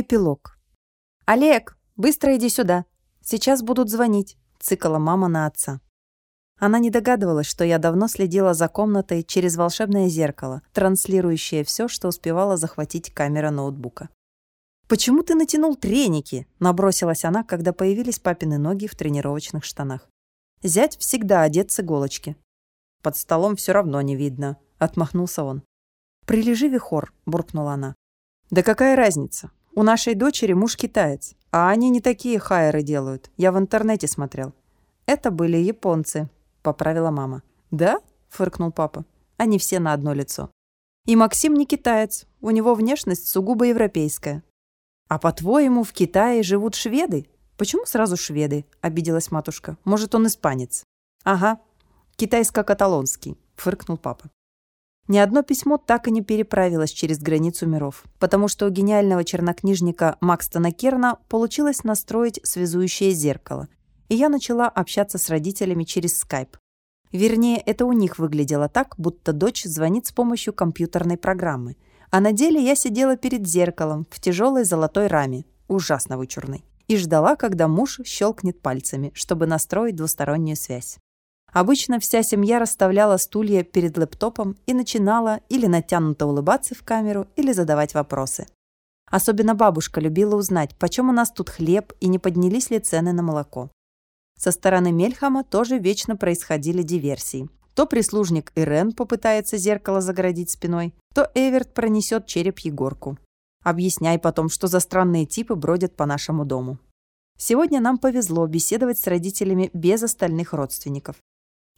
Эпилог. «Олег, быстро иди сюда. Сейчас будут звонить», — цикала мама на отца. Она не догадывалась, что я давно следила за комнатой через волшебное зеркало, транслирующее все, что успевала захватить камера ноутбука. «Почему ты натянул треники?» — набросилась она, когда появились папины ноги в тренировочных штанах. «Зять всегда одет с иголочки». «Под столом все равно не видно», — отмахнулся он. «Прилежи, Вихор», — буркнула она. «Да какая разница? У нашей дочери муж китаец, а они не такие хайеры делают. Я в интернете смотрел». «Это были японцы», — поправила мама. «Да?» — фыркнул папа. «Они все на одно лицо». «И Максим не китаец. У него внешность сугубо европейская». «А по-твоему, в Китае живут шведы?» «Почему сразу шведы?» — обиделась матушка. «Может, он испанец?» «Ага, китайско-каталонский», — фыркнул папа. Ни одно письмо так и не переправилось через границу миров, потому что у гениального чернокнижника Макстона Керна получилось настроить связующее зеркало, и я начала общаться с родителями через скайп. Вернее, это у них выглядело так, будто дочь звонит с помощью компьютерной программы, а на деле я сидела перед зеркалом в тяжелой золотой раме, ужасно вычурной, и ждала, когда муж щелкнет пальцами, чтобы настроить двустороннюю связь. Обычно вся семья расставляла стулья перед лэптопом и начинала или натянуто улыбаться в камеру, или задавать вопросы. Особенно бабушка любила узнать, почем у нас тут хлеб и не поднялись ли цены на молоко. Со стороны Мельхама тоже вечно происходили диверсии. То прислужник Ирен попытается зеркало загородить спиной, то Эверт пронесет череп Егорку. Объясняй потом, что за странные типы бродят по нашему дому. Сегодня нам повезло беседовать с родителями без остальных родственников.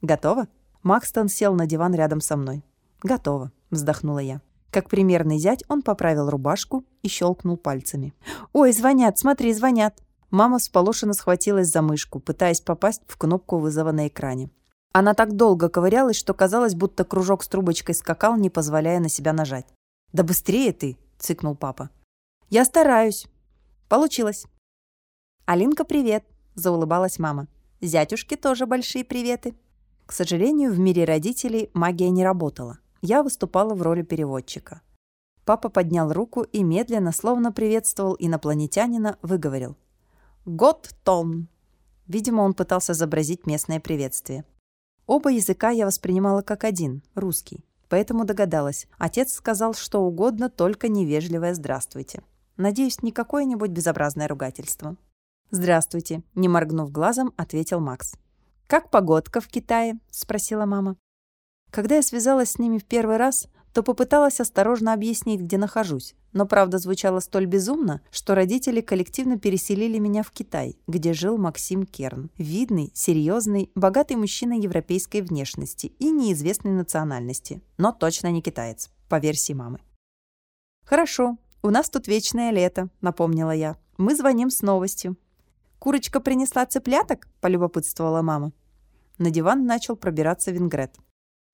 «Готово?» Макстон сел на диван рядом со мной. «Готово», — вздохнула я. Как примерный зять, он поправил рубашку и щелкнул пальцами. «Ой, звонят, смотри, звонят!» Мама всполошенно схватилась за мышку, пытаясь попасть в кнопку вызова на экране. Она так долго ковырялась, что казалось, будто кружок с трубочкой скакал, не позволяя на себя нажать. «Да быстрее ты!» — цыкнул папа. «Я стараюсь!» «Получилось!» «Алинка, привет!» — заулыбалась мама. «Зятюшке тоже большие приветы!» К сожалению, в мире родителей магия не работала. Я выступала в роли переводчика. Папа поднял руку и медленно, словно приветствовал инопланетянина, выговорил. «Год Том!» Видимо, он пытался изобразить местное приветствие. Оба языка я воспринимала как один, русский. Поэтому догадалась. Отец сказал что угодно, только невежливое «здравствуйте». Надеюсь, не какое-нибудь безобразное ругательство. «Здравствуйте», — не моргнув глазом, ответил Макс. «Как погодка в Китае?» – спросила мама. Когда я связалась с ними в первый раз, то попыталась осторожно объяснить, где нахожусь, но правда звучало столь безумно, что родители коллективно переселили меня в Китай, где жил Максим Керн. Видный, серьезный, богатый мужчина европейской внешности и неизвестной национальности, но точно не китаец, по версии мамы. «Хорошо, у нас тут вечное лето», — напомнила я. «Мы звоним с новостью». «Курочка принесла цыпляток?» — полюбопытствовала мама. На диван начал пробираться вингрет.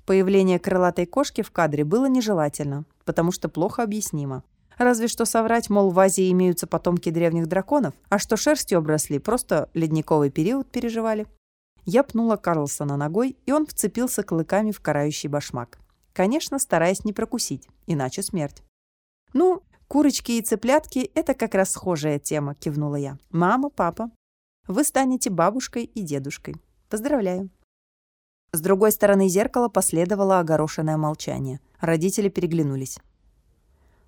Появление крылатой кошки в кадре было нежелательно, потому что плохо объяснимо. Разве что соврать, мол, в Азии имеются потомки древних драконов, а что шерстью обросли, просто ледниковый период переживали. Я пнула Карлсона ногой, и он вцепился клыками в карающий башмак. Конечно, стараясь не прокусить, иначе смерть. «Ну, курочки и цыплятки – это как раз схожая тема», – кивнула я. «Мама, папа, вы станете бабушкой и дедушкой. Поздравляю». С другой стороны зеркала последовало огорошенное молчание. Родители переглянулись.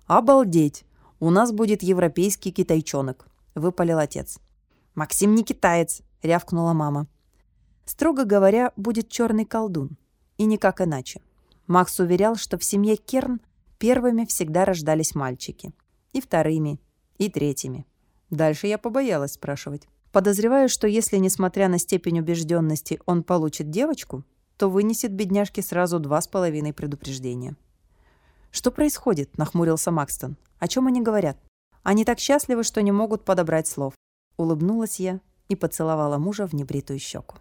«Обалдеть! У нас будет европейский китайчонок», — выпалил отец. «Максим не китаец», — рявкнула мама. Строго говоря, будет черный колдун. И никак иначе. Макс уверял, что в семье Керн первыми всегда рождались мальчики. И вторыми, и третьими. Дальше я побоялась спрашивать. Подозреваю, что если, несмотря на степень убежденности, он получит девочку, то вынесет бедняжке сразу два с половиной предупреждения. «Что происходит?» – нахмурился Макстон. «О чем они говорят? Они так счастливы, что не могут подобрать слов». Улыбнулась я и поцеловала мужа в небритую щеку.